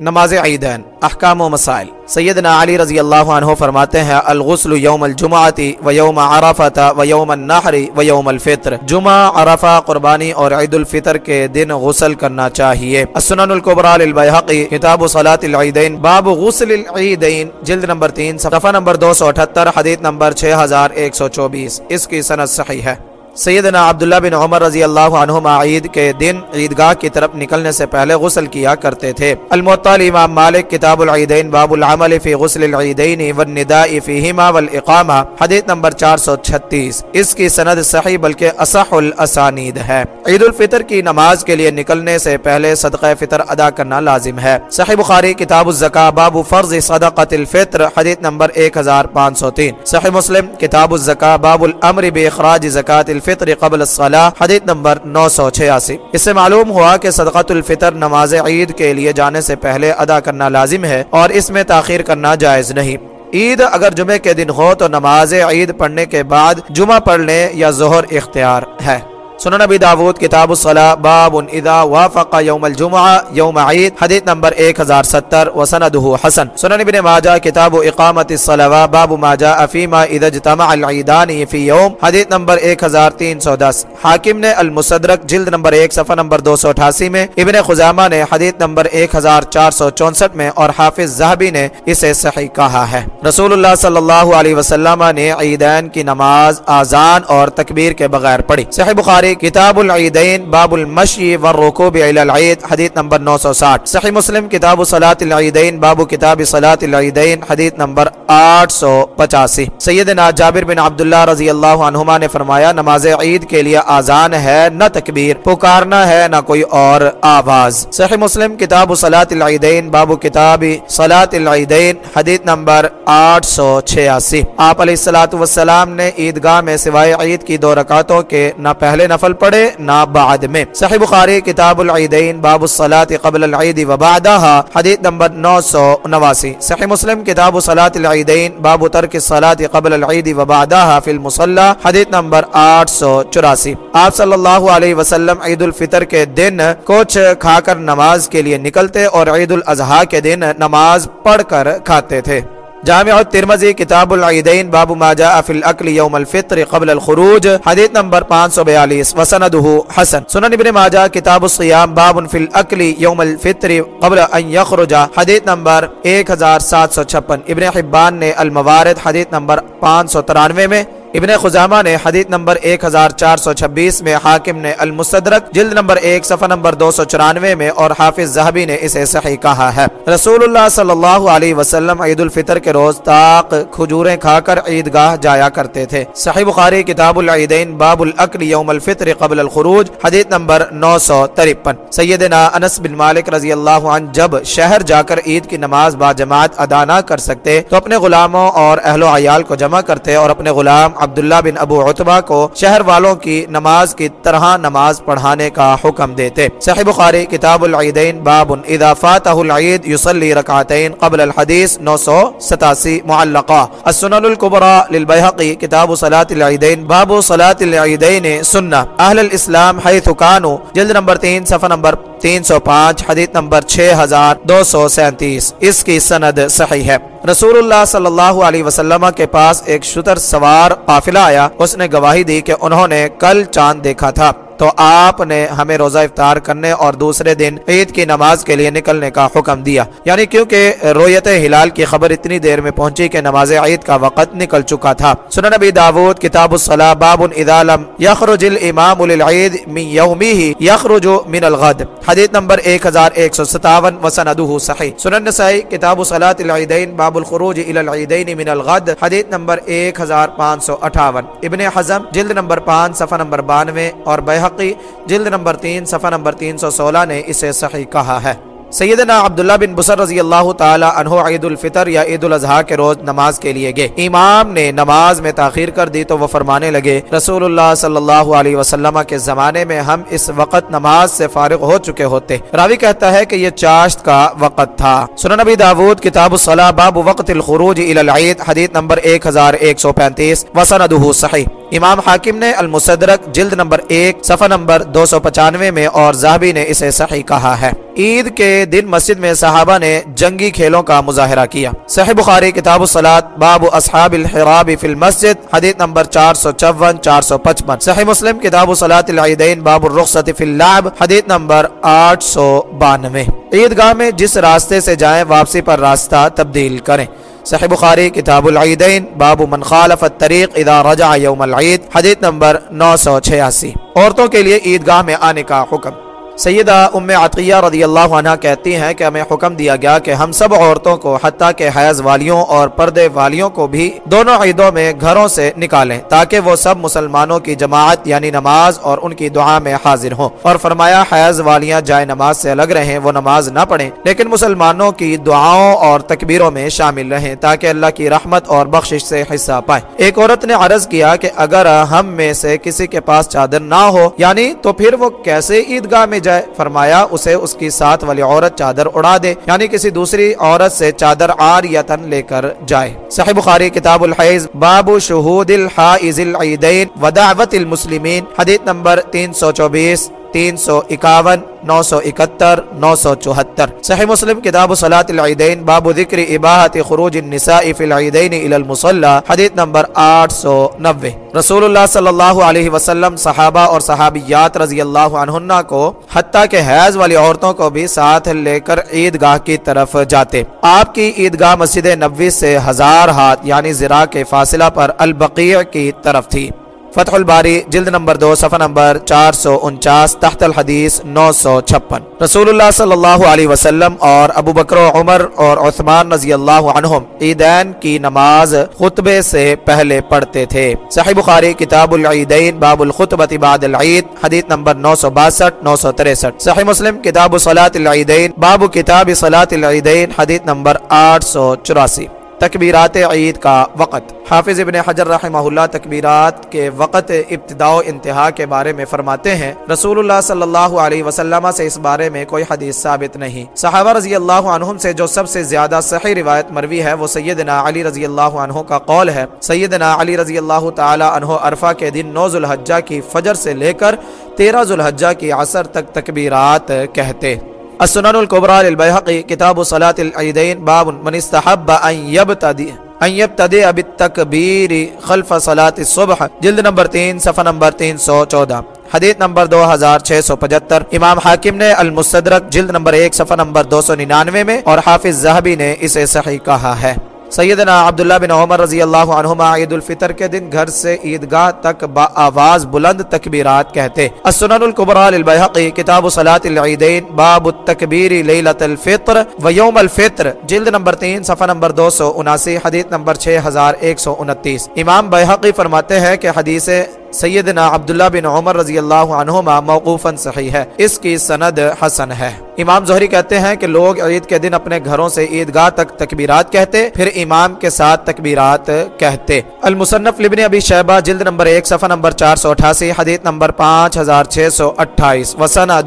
نماز عیدین، احکام و مسائل۔ سیدنا علی رضی اللہ عنہ فرماتے ہیں، الغسل یوم الجمعتی و یوم عرفت و یوم النحر و یوم الفطر۔ جمعہ، عرفہ، قربانی اور عید الفطر کے دن غسل کرنا چاہیے۔ السنن القبرى للبیحقی، کتاب صلاة العیدین، باب غسل العیدین، جلد نمبر تین، صفحہ نمبر دو سو اٹھتر، حدیث نمبر چھ ہزار ایک سو چوبیس۔ اس کی سند صحیح ہے۔ سیدنا عبداللہ بن عمر رضی اللہ عنہما عید کے دن عیدگاہ کی طرف نکلنے سے پہلے غسل کیا کرتے تھے۔ المعطل امام مالک کتاب العیدین باب العمل فی غسل العیدین والنداء فیہما والاقامہ، حدیث نمبر 436 اس کی سند صحیح بلکہ اصح الاسانید ہے۔ عید الفطر کی نماز کے لیے نکلنے سے پہلے صدقہ فطر ادا کرنا لازم ہے۔ صحیح بخاری کتاب الزکاة، باب فرض صدقۃ الفطر، حدیث نمبر 1503 صحیح مسلم کتاب الزکاة، باب الامر باخراج زکاة الفطر۔ الفطر قبل الصلاح حدیث نمبر 986 اس سے معلوم ہوا کہ صدقۃ الفطر نماز عید کے لیے جانے سے پہلے ادا کرنا لازم ہے اور اس میں تاخیر کرنا جائز نہیں۔ عید اگر جمعے کے دن ہو تو نماز عید پڑھنے کے بعد جمعہ پڑھ لیں یا ظہر اختیار ہے۔ سنن نبی داود، کتاب الصلاة باب اذا وافق یوم الجمعہ، یوم عید، حدیث نمبر 1070 وسندہ حسن. سنن ابن ماجہ، کتاب اقامت الصلاة باب ما جاء فيما اذا اجتمع العیدان فی یوم، حدیث نمبر 1310 حاکم نے المصدرک، جلد نمبر 1 صفحہ نمبر 288 میں، ابن خزامہ نے حدیث نمبر 1464 میں، اور حافظ زہبی نے اسے صحیح کہا ہے۔ رسول اللہ صلی اللہ علیہ وسلم نے عیدین کی نماز آزان اور تکبیر کے بغیر پڑھی۔ صحیح بخاری کتاب العیدین، باب المشی والرکوب الى العید، حدیث نمبر 960 صحیح مسلم، کتاب صلاة العیدین، باب کتاب صلاة العیدین، حدیث نمبر 885 سیدنا جابر بن عبداللہ رضی اللہ عنہما نے فرمایا، نماز عید کے لیے آزان ہے نہ تکبیر، پکارنا ہے نہ کوئی اور آواز۔ صحیح مسلم، کتاب صلاة العیدین، باب کتاب صلاة العیدین، حدیث نمبر 886 آپ علیہ السلام نے عیدگاہ میں سوائے عید کی دو رکعتوں کے نہ پہلے نفل پڑھے، نہ بعد میں۔ صحیح بخاری، کتاب العیدین، باب الصلاة قبل العید و بعدها حدیث نمبر 989 صحیح مسلم، کتاب صلاة العیدین، باب ترک الصلاة قبل العید و بعدها فی المصلى حدیث نمبر 884 آپ صلی اللہ علیہ وسلم عید الفطر کے دن کچھ کھا کر نماز کے لیے نکلتے اور عید الاضحیٰ کے دن نماز پڑھ کر کھاتے تھے۔ جامع ترمزی کتاب العیدین باب ما جاء فی الاکل یوم الفطر قبل الخروج، حدیث نمبر 542 وسندہ حسن. سنن ابن ماجہ، کتاب الصیام، باب فی الاکل یوم الفطر قبل ان یخرج، حدیث نمبر 1756 ابن حبان نے الموارد، حدیث نمبر 593 میں ابن خزامہ نے حدیث نمبر 1426 میں حاکم نے المصدرک جلد نمبر 1 صفحہ نمبر 294 میں اور حافظ زہبی نے اسے صحیح کہا ہے۔ رسول اللہ صلی اللہ علیہ وسلم عید الفطر کے روز تاق کھجوریں کھا کر عیدگاہ جایا کرتے تھے۔ صحیح بخاری کتاب العیدین باب الاکل یوم الفطر قبل الخروج، حدیث نمبر 953 سیدنا انس بن مالک رضی اللہ عنہ جب شہر جا کر عید کی نماز با جماعت ادا نہ کر سکتے تو اپنے غلاموں اور اہل و عیال کو جمع کرتے اور اپنے غلام عبداللہ بن ابو عطبہ کو شہر والوں کی نماز کی طرح نماز پڑھانے کا حکم دیتے۔ صحیح بخاری، کتاب العیدین، باب اذا فاتح العید، یصلی رکعتین قبل الحدیث 987 معلقہ۔ السنن الكبرى للبیحقی، کتاب صلاة العیدین، باب صلاة العیدین، سنہ۔ اہل الاسلام حیث کانو جلد نمبر تین، صفحہ نمبر تین سو پانچ، حدیث نمبر چھ ہزار دو سو سینتیس۔ اس کی سند صحیح ہے۔ رسول اللہ صلی اللہ علیہ وسلم کے پاس ایک شتر سوار قافلہ آیا، اس نے گواہی دی کہ انہوں نے کل چاند دیکھا تھا۔ تو آپ نے ہمیں روزہ افطار کرنے اور دوسرے دن عید کی نماز کے لیے نکلنے کا حکم دیا۔ یعنی کیونکہ رویت ہلال کی خبر اتنی دیر میں پہنچی کہ نماز عید کا وقت نکل چکا تھا۔ سنن نبی داود، کتاب الصلاة، باب اذا لم یخرج الامام للعید من یومیہ یخرج من الغد۔ حدیث نمبر 1157 وسندہ صحیح۔ سنن نسائی، کتاب صلاة العیدین باب الخروج الى العیدین من الغد۔ حدیث نمبر 1558 ابن حزم، جلد نمبر 5 صفحہ نمبر 92 اور بیہ حقی جلد نمبر تین، صفحہ نمبر تین سو سولہ نے اسے صحیح کہا ہے۔ سیدنا عبداللہ بن بسر رضی اللہ تعالی عنہ عید الفطر یا عید الاضحیٰ کے روز نماز کے لیے گئے۔ امام نے نماز میں تاخیر کر دی تو وہ فرمانے لگے، رسول اللہ صلی اللہ علیہ وسلم کے زمانے میں ہم اس وقت نماز سے فارغ ہو چکے ہوتے۔ راوی کہتا ہے کہ یہ چاشت کا وقت تھا۔ سنن نبی داود، کتاب الصلاة باب وقت الخروج الى العید، حدیث نمبر 1135 وسندہ صحیح۔ امام حاکم نے المصدرک جلد نمبر ایک، صفحہ نمبر دو سو پچانوے میں اور زہبی نے اسے صحیح کہا ہے۔ عید کے دن مسجد میں صحابہ نے جنگی کھیلوں کا مظاہرہ کیا۔ صحیح بخاری کتاب الصلاة باب اصحاب الحراب فی المسجد، حدیث نمبر چار سو چون، چار سو پچپن۔ صحیح مسلم کتاب الصلاة العیدین، باب الرخصت فی اللعب، حدیث نمبر آٹھ سو بانوے۔ عیدگاہ میں جس راستے سے جائیں واپسی پر راستہ تبدیل کریں۔ صحیح بخاری، کتاب العیدین، باب من خالف الطریق اذا رجع یوم العید، حدیث نمبر نو سو چھیاسی۔ عورتوں کے لیے عیدگاہ میں آنے کا حکم۔ سیدہ ام عطیہ رضی اللہ عنہ کہتی ہیں کہ ہمیں حکم دیا گیا کہ ہم سب عورتوں کو حتیٰ کہ حیض والیوں اور پردے والیوں کو بھی دونوں عیدوں میں گھروں سے نکالیں تاکہ وہ سب مسلمانوں کی جماعت یعنی نماز اور ان کی دعا میں حاضر ہوں۔ اور فرمایا، حیض والیاں جائے نماز سے الگ رہیں، وہ نماز نہ پڑھیں، لیکن مسلمانوں کی دعاؤں اور تکبیروں میں شامل رہیں تاکہ اللہ کی رحمت اور بخشش سے حصہ پائیں۔ ایک عورت نے عرض کیا کہ اگر ہم میں سے کسی کے پاس چادر نہ ہو یعنی تو پھر وہ کیسے عیدگاہ میں جائے، فرمایا، اسے اس کی ساتھ والی عورت چادر اڑا دے یعنی کسی دوسری عورت سے چادر آر یا تن لے کر جائے۔ صحیح بخاری، کتاب الحیض، باب شہود الحائز العیدین ودعوت المسلمین، حدیث نمبر تین سو چوبیس۔ تین سو اکاون، نو سو اکہتر، نو سو چوہتر۔ صحیح مسلم، کتاب صلاة العیدین، باب ذکر اباحت خروج النساء فی العیدین الى المصلى حدیث نمبر آٹھ سو نوے۔ رسول اللہ صلی اللہ علیہ وسلم، صحابہ اور صحابیات رضی اللہ عنہ کو، حتیٰ کہ حیض والی عورتوں کو بھی ساتھ لے کر عیدگاہ کی طرف جاتے۔ آپ کی عیدگاہ مسجد نبوی سے ہزار ہاتھ یعنی زرا کے فاصلہ پر البقیع کی طرف تھی۔ فتح الباری، جلد نمبر دو، صفحہ نمبر چار سو انچاس، تحت الحدیث نو سو چھپن۔ رسول اللہ صلی اللہ علیہ وسلم اور ابو بکر و عمر اور عثمان رضی اللہ عنہم عیدین کی نماز خطبے سے پہلے پڑھتے تھے۔ صحیح بخاری، کتاب العیدین، باب الخطبت بعد العید، حدیث نمبر نو سو باسٹھ، نو سو تریسٹھ۔ صحیح مسلم، کتاب صلاة العیدین، باب کتاب صلاة العیدین، حدیث نمبر آٹھ سو چوراسی۔ تکبیرات عید کا وقت۔ حافظ ابن حجر رحمہ اللہ تکبیرات کے وقت ابتداء و انتہا کے بارے میں فرماتے ہیں۔ رسول اللہ صلی اللہ علیہ وسلم سے اس بارے میں کوئی حدیث ثابت نہیں۔ صحابہ رضی اللہ عنہم سے جو سب سے زیادہ صحیح روایت مروی ہے، وہ سیدنا علی رضی اللہ عنہ کا قول ہے۔ سیدنا علی رضی اللہ تعالی عنہ عرفہ کے دن نو ذوالحجہ کی فجر سے لے کر تیرہ ذوالحجہ کی عصر تک تکبیرات کہتے۔ السنن القبرى للبيهقي كتاب صلاة العيدين باب من استحب ان يبتدي ان يبتدئ بالتكبير خلف صلاة الصبح. جلد نمبر تین، صفحہ نمبر تین سو چودہ۔ حدیث نمبر دو ہزار چھ سو پچہتر۔ امام حاکم نے المصدرک جلد نمبر ایک، صفحہ نمبر دو سو ننانوے میں اور حافظ زہبی نے اسے صحیح کہا ہے۔ سیدنا عبداللہ بن عمر رضی اللہ عنہما عید الفطر کے دن گھر سے عیدگاہ تک با آواز بلند تکبیرات کہتے السنن القبرى للبیحقی، کتاب صلاة العیدین، باب التکبیر لیلت الفطر و یوم الفطر، جلد نمبر تین، صفحہ نمبر دو سو اناسی، حدیث نمبر چھ ہزار ایک سو انتیس۔ امام بیحقی فرماتے ہیں کہ حدیث سیدنا عبداللہ بن عمر رضی اللہ عنہما موقوفاً صحیح ہے۔ اس کی سند حسن ہے۔ امام زہری کہتے ہیں کہ لوگ عید کے دن اپنے گھروں سے عیدگاہ تک تکبیرات کہتے، پھر امام کے ساتھ تکبیرات کہتے۔ المصنف لبن ابی شہبہ جلد نمبر ایک، صفحہ نمبر چار سو اٹھاسی، حدیث نمبر پانچ ہزار چھ سو اٹھائیس۔ وسندہ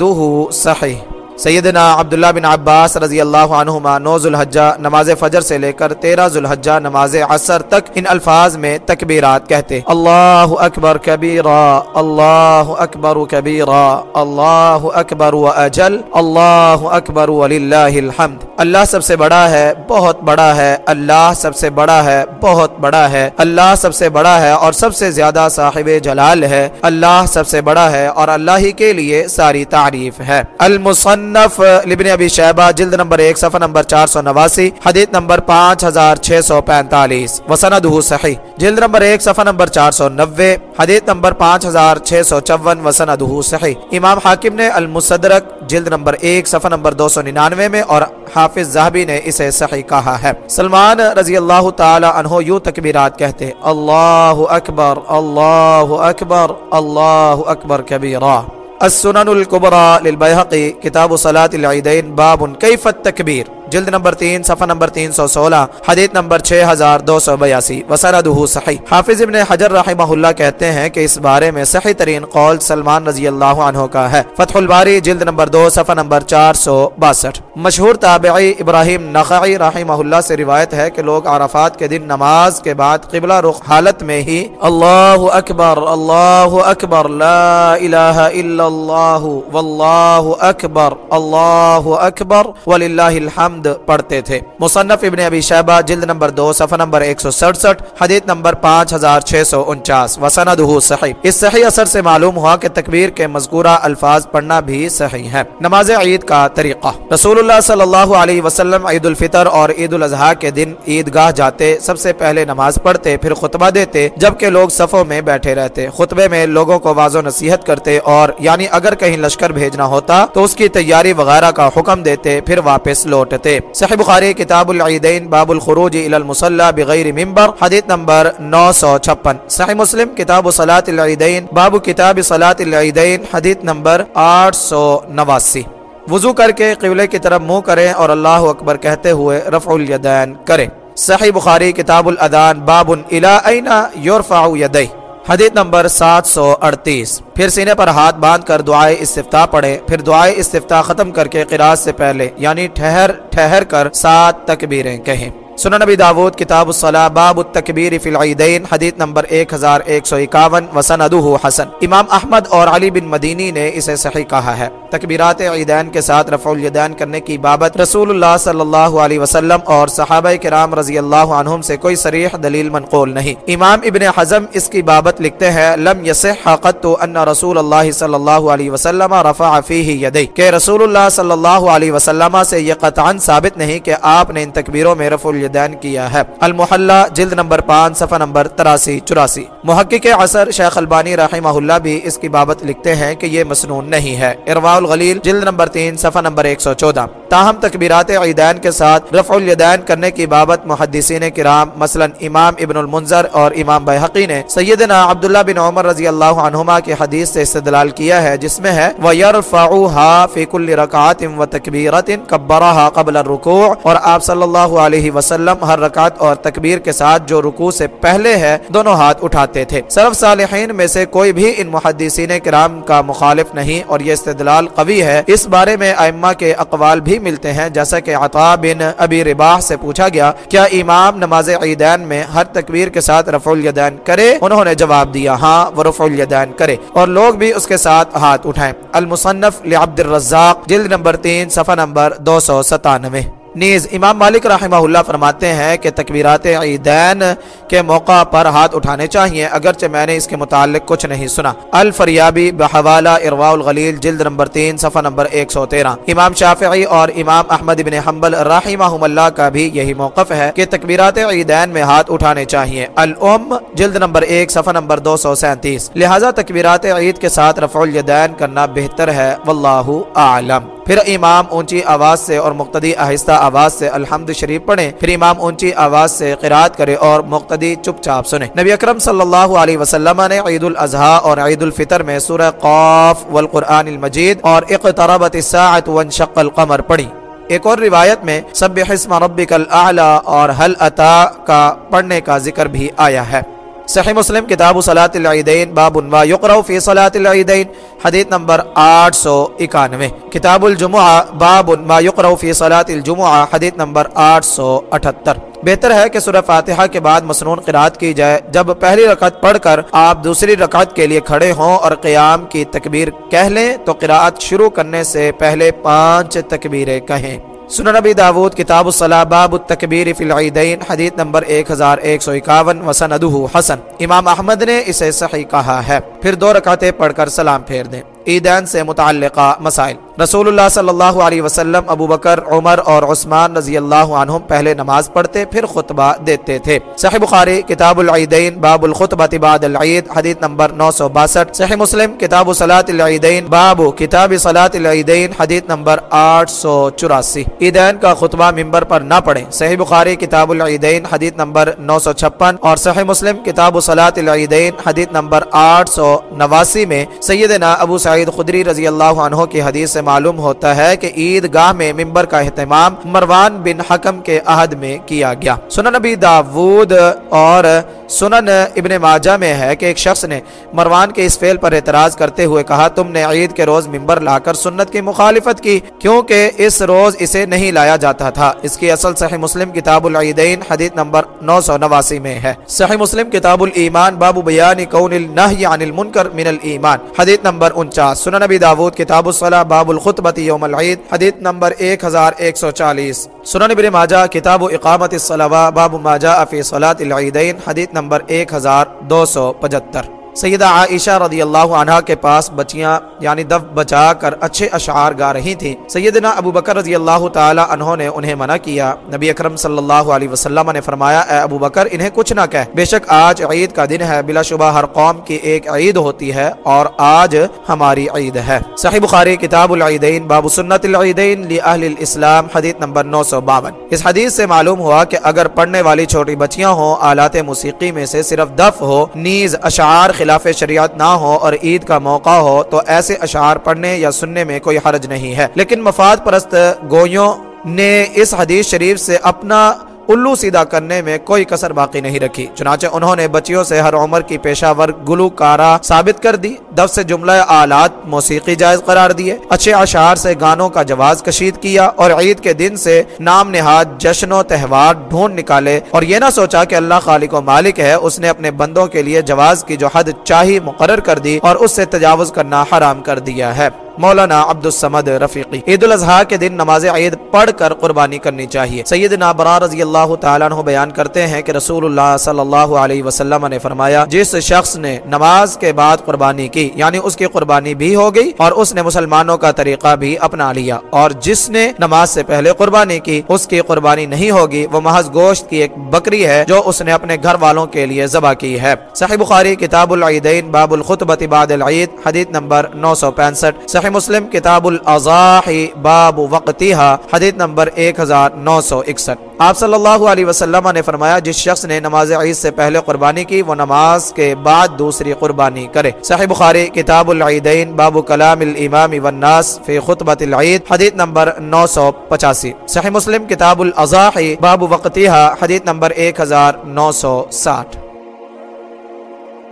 صحیح۔ سیدنا عبداللہ بن عباس رضی اللہ عنہما نو ذوالحجہ نماز فجر سے لے کر تیرہ ذوالحجہ نماز عصر تک ان الفاظ میں تکبیرات کہتے اللہ اکبر کبیرا، اللہ اکبر کبیرا، اللہ اکبر و اجل، اللہ اکبر وللہ الحمد۔ اللہ سب سے بڑا ہے، بہت بڑا ہے، اللہ سب سے بڑا ہے، بہت بڑا ہے۔ اللہ سب سے بڑا ہے اور سب سے زیادہ صاحب جلال ہے۔ اللہ سب سے بڑا ہے اور اللہ ہی کے لیے ساری تعریف ہے۔ المصن مصنف لبن ابی شہبہ، جلد نمبر ایک، صفحہ نمبر چار سو نواسی، حدیث نمبر پانچ ہزار چھ سو پینتالیس وسندہ صحیح۔ جلد نمبر ایک، صفحہ نمبر چار سو نوے، حدیث نمبر پانچ ہزار چھ سو چون وسندہ صحیح۔ امام حاکم نے المصدرک جلد نمبر ایک، صفحہ نمبر دو سو ننانوے میں اور حافظ زہبی نے اسے صحیح کہا ہے۔ سلمان رضی اللہ تعالی عنہ یوں تکبیرات کہتے اللہ اکبر اللہ اکبر اللہ اکبر کبیرہ۔ السنن القبرى للبيهقي كتاب صلاة العيدين باب كيف التكبير. جلد نمبر تین، صفحہ نمبر تین سو سولہ، حدیث نمبر چھ ہزار دو سو بیاسی وسردہ صحیح۔ حافظ ابن حجر رحمہ اللہ کہتے ہیں کہ اس بارے میں صحیح ترین قول سلمان رضی اللہ عنہ کا ہے۔ فتح الباری جلد نمبر دو، صفحہ نمبر چار سو باسٹھ۔ مشہور تابعی ابراہیم نقعی رحمہ اللہ سے روایت ہے کہ لوگ عرفات کے دن نماز کے بعد قبلہ رخ حالت میں ہی اللہ اکبر اللہ اکبر، لا الہ الا اللہ، واللہ اکبر، اللہ اکبر، وللہ الحمد حمد پڑھتے تھے۔ مصنف ابن ابی شہبہ جلد نمبر دو، صفحہ نمبر ایک سو سڑسٹھ، حدیث نمبر پانچ ہزار چھ سو انچاس۔ وسندہ صحیح۔ اس صحیح اثر سے معلوم ہوا کہ تکبیر کے مذکورہ الفاظ پڑھنا بھی صحیح ہے۔ نماز عید کا طریقہ۔ رسول اللہ صلی اللہ علیہ وسلم عید الفطر اور عید الاضحیٰ کے دن عیدگاہ جاتے، سب سے پہلے نماز پڑھتے، پھر خطبہ دیتے، جبکہ لوگ صفوں میں بیٹھے رہتے۔ خطبے میں لوگوں کو واضح نصیحت کرتے اور یعنی اگر کہیں لشکر بھیجنا ہوتا تو اس کی تیاری وغیرہ کا حکم دیتے، پھر واپس لوٹتے۔ صحیح بخاری کتاب العیدین، باب الخروج الى المصلى بغیر ممبر حدیث نمبر 956 صحیح مسلم، کتاب صلاة العیدین، باب کتاب صلاة العیدین، حدیث نمبر 889 وضو کر کے قبلے کی طرف منہ کریں اور اللہ اکبر کہتے ہوئے رفع الیدین کریں۔ صحیح بخاری کتاب الادان، باب الى اینا یرفع یدی حدیث نمبر سات سو اڑتیس۔ پھر سینے پر ہاتھ باندھ کر دعائے استفتاح پڑھیں۔ پھر دعائے استفتاح ختم کر کے قرآن سے پہلے یعنی ٹھہر ٹھہر کر سات تکبیریں کہیں۔ سنن نبی داود، کتاب الصلاح، باب التکبیر فی العیدین، حدیث نمبر 1151 وسندہ حسن۔ امام احمد اور علی بن مدینی نے اسے صحیح کہا ہے۔ تکبیرات عیدین کے ساتھ رفع الیدین کرنے کی بابت رسول اللہ صلی اللہ علیہ وسلم اور صحابہ کرام رضی اللہ عنہم سے کوئی صریح دلیل منقول نہیں۔ امام ابن حزم اس کی بابت لکھتے ہیں، لم یصح قط ان رسول اللہ صلی اللہ علیہ وسلم رفع فیہ یدی کہ رسول اللہ صلی اللہ علیہ وسلم سے یہ قطعا ثابت نہیں کہ آپ نے ان تکبیروں میں رفع الیدین دین کیا ہے۔ المحلہ جلد نمبر پانچ، صفحہ نمبر تراسی، چوراسی۔ محقق عصر شیخ البانی رحمہ اللہ بھی اس کی بابت لکھتے ہیں کہ یہ مسنون نہیں ہے۔ ارواء الغلیل، جلد نمبر تین، صفحہ نمبر ایک سو چودہ۔ تاہم، تکبیرات عیدین کے ساتھ رفع الیدین کرنے کی بابت محدثین کرام، مثلا امام ابن المنظر اور امام بحقی نے سیدنا عبداللہ بن عمر رضی اللہ عنہما کی حدیث سے استدلال کیا ہے، جس میں ہے، وَيَرْفَعُهَا فِي كُلِّ رَكَعَةٍ وَتَكْبِيرَةٍ كَبَّرَهَا قَبْلَ الرُّكُوعِ اور آپ صلی اللہ علیہ وسلم ہر رکعت اور تکبیر کے ساتھ جو رکوع سے پہلے ہے، دونوں ہاتھ اٹھاتے تھے۔ صرف صالحین میں سے کوئی بھی ان محدثین کرام کا مخالف نہیں اور یہ استدلال قوی ہے۔ اس بارے میں ائمہ کے اقوال بھی ملتے ہیں، جیسا کہ عطا بن ابی رباح سے پوچھا گیا، کیا امام نماز عیدین میں ہر تکبیر کے ساتھ رفع الیدین کرے؟ انہوں نے جواب دیا ہاں وہ رفع الیدین کرے۔ اور لوگ بھی اس کے ساتھ ہاتھ اٹھائیں۔ المصنف لعبد الرزاق جلد نمبر تین، صفحہ نمبر دو سو ستانوے۔ نیز امام مالک رحمہ اللہ فرماتے ہیں کہ تکبیرات عیدین کے موقع پر ہاتھ اٹھانے چاہیے، اگرچہ میں نے اس کے متعلق کچھ نہیں سنا۔ الفریابی بحوالہ ارواء الغلیل جلد نمبر تین، صفحہ نمبر ایک سو تیرہ۔ امام شافعی اور امام احمد بن حنبل رحمہ اللہ کا بھی یہی موقف ہے کہ تکبیرات عیدین میں ہاتھ اٹھانے چاہیے۔ الام جلد نمبر ایک، صفحہ نمبر دو سو سینتیس۔ لہٰذا تکبیرات عید کے ساتھ رفع الیدین کرنا بہتر ہے، واللہ اعلم۔ پھر امام اونچی آواز سے اور مقتدی آہستہ آواز سے الحمد شریف پڑھیں، پھر امام اونچی آواز سے قرات کرے اور مقتدی چپ چاپ سنیں۔ نبی اکرم صلی اللہ علیہ وسلم نے عید الاضحیٰ اور عید الفطر میں سورہ قاف والقرآن المجید اور اقتربت الساعت وانشق القمر پڑھی۔ ایک اور روایت میں سب حسم ربک الاعلی اور حل اتا کا پڑھنے کا ذکر بھی آیا ہے۔ صحیح مسلم کتاب صلاة العیدین باب ما یقرأ فی صلاة العیدین، حدیث نمبر آٹھ سو اکانوے۔ کتاب الجمعہ باب ما یقرأ فی صلاة الجمعہ، حدیث نمبر آٹھ سو اٹھتر۔ بہتر ہے کہ سورہ فاتحہ کے بعد مسنون قرآت کی جائے۔ جب پہلی رکعت پڑھ کر آپ دوسری رکعت کے لیے کھڑے ہوں اور قیام کی تکبیر کہہ لیں، تو قرآت شروع کرنے سے پہلے پانچ تکبیریں کہیں۔ سنن نبی داود، کتاب الصلاح، باب التکبیر فی العیدین، حدیث نمبر 1151 وسندہ حسن. امام احمد نے اسے صحیح کہا ہے۔ پھر دو رکعتیں پڑھ کر سلام پھیر دیں۔ عیدین سے متعلقہ مسائل۔ رسول اللہ صلی اللہ علیہ وسلم ابو بکر عمر اور عثمان رضی اللہ عنہم پہلے نماز پڑھتے، پھر خطبہ دیتے تھے۔ صحیح بخاری، کتاب العیدین، باب الخطبہ بعد العید، حدیث نمبر 962 صحیح مسلم، کتاب صلاة العیدین، باب کتاب صلاة العیدین، حدیث نمبر 884 عیدین کا خطبہ ممبر پر نہ پڑھیں۔ صحیح بخاری، کتاب العیدین، حدیث نمبر 956 اور صحیح مسلم، کتاب صلاة العیدین، حدیث نمبر 889 میں سیدنا ابو سعید خدری رضی اللہ عنہ کی حدیث سے معلوم ہوتا ہے کہ عید گاہ میں ممبر کا اہتمام مروان بن حکم کے عہد میں کیا گیا۔ سنن نبی داود اور سنن ابن ماجہ میں ہے کہ ایک شخص نے مروان کے اس فعل پر اعتراض کرتے ہوئے کہا، تم نے عید کے روز ممبر لا کر سنت کی مخالفت کی، کیونکہ اس روز اسے نہیں لایا جاتا تھا۔ اس کی اصل صحیح مسلم کتاب العیدین حدیث نمبر نو سو نواسی میں ہے۔ صحیح مسلم کتاب الایمان باب بیان کون النہی عن المنکر من الایمان، حدیث نمبر انچاس چار سنن نبی داود، کتاب الصلاح، باب الخطبت یوم العید، حدیث نمبر 1140 سنن ابن ماجہ، کتاب اقامت الصلاح، باب ماجہ فی صلاة العیدین، حدیث نمبر 1275 سیدہ عائشہ رضی اللہ عنہ کے پاس بچیاں یعنی دف بچا کر اچھے اشعار گا رہی تھیں۔ سیدنا ابو بکر رضی اللہ تعالی عنہ نے انہیں منع کیا۔ نبی اکرم صلی اللہ علیہ وسلم نے فرمایا، اے ابو بکر، انہیں کچھ نہ کہہ۔ بے شک آج عید کا دن ہے، بلا شبہ ہر قوم کی ایک عید ہوتی ہے اور آج ہماری عید ہے۔ صحیح بخاری، کتاب العیدین، باب سنت العیدین اہل الاسلام، حدیث نمبر نو سو باون۔ اس حدیث سے معلوم ہوا کہ اگر پڑھنے والی چھوٹی بچیاں ہوں، آلات موسیقی میں سے صرف دف ہو، نیز اشعار خلاف شریعت نہ ہو اور عید کا موقع ہو تو ایسے اشعار پڑھنے یا سننے میں کوئی حرج نہیں ہے۔ لیکن مفاد پرست گویوں نے اس حدیث شریف سے اپنا الو سیدھا کرنے میں کوئی کسر باقی نہیں رکھی۔ چنانچہ انہوں نے بچیوں سے ہر عمر کی پیشہ ور گلوکارہ ثابت کر دی۔ دف سے جملہ آلات موسیقی جائز قرار دیے۔ اچھے اشعار سے گانوں کا جواز کشید کیا اور عید کے دن سے نام نہاد، جشن و تہوار ڈھونڈ نکالے۔ اور یہ نہ سوچا کہ اللہ خالق و مالک ہے، اس نے اپنے بندوں کے لیے جواز کی جو حد چاہی مقرر کر دی اور اس سے تجاوز کرنا حرام کر دیا ہے۔ مولانا عبد السمد رفیقی۔ عید الاضحیٰ کے دن نماز عید پڑھ کر قربانی کرنی چاہیے۔ سیدنا برار رضی اللہ تعالیٰ عنہ بیان کرتے ہیں کہ رسول اللہ صلی اللہ علیہ وسلم نے فرمایا، جس شخص نے نماز کے بعد قربانی کی یعنی اس کی قربانی بھی ہو گئی اور اس نے مسلمانوں کا طریقہ بھی اپنا لیا۔ اور جس نے نماز سے پہلے قربانی کی، اس کی قربانی نہیں ہوگی، وہ محض گوشت کی ایک بکری ہے جو اس نے اپنے گھر والوں کے لیے ذبح کی ہے۔ صحیح بخاری، کتاب العیدین، باب الخطبت بعد العید، حدیث نمبر نو سو پینسٹھ۔ صحیح صحیح مسلم، کتاب الاضاح باب وقتیہ حدیث نمبر 1961 آپ صلی اللہ علیہ وسلم نے فرمایا، جس شخص نے نماز عید سے پہلے قربانی کی، وہ نماز کے بعد دوسری قربانی کرے۔ صحیح بخاری، کتاب العیدین، باب کلام الامام والناس فی خطبت العید، حدیث نمبر 985 صحیح مسلم، کتاب الاضاحی، باب وقتیہ حدیث نمبر 1960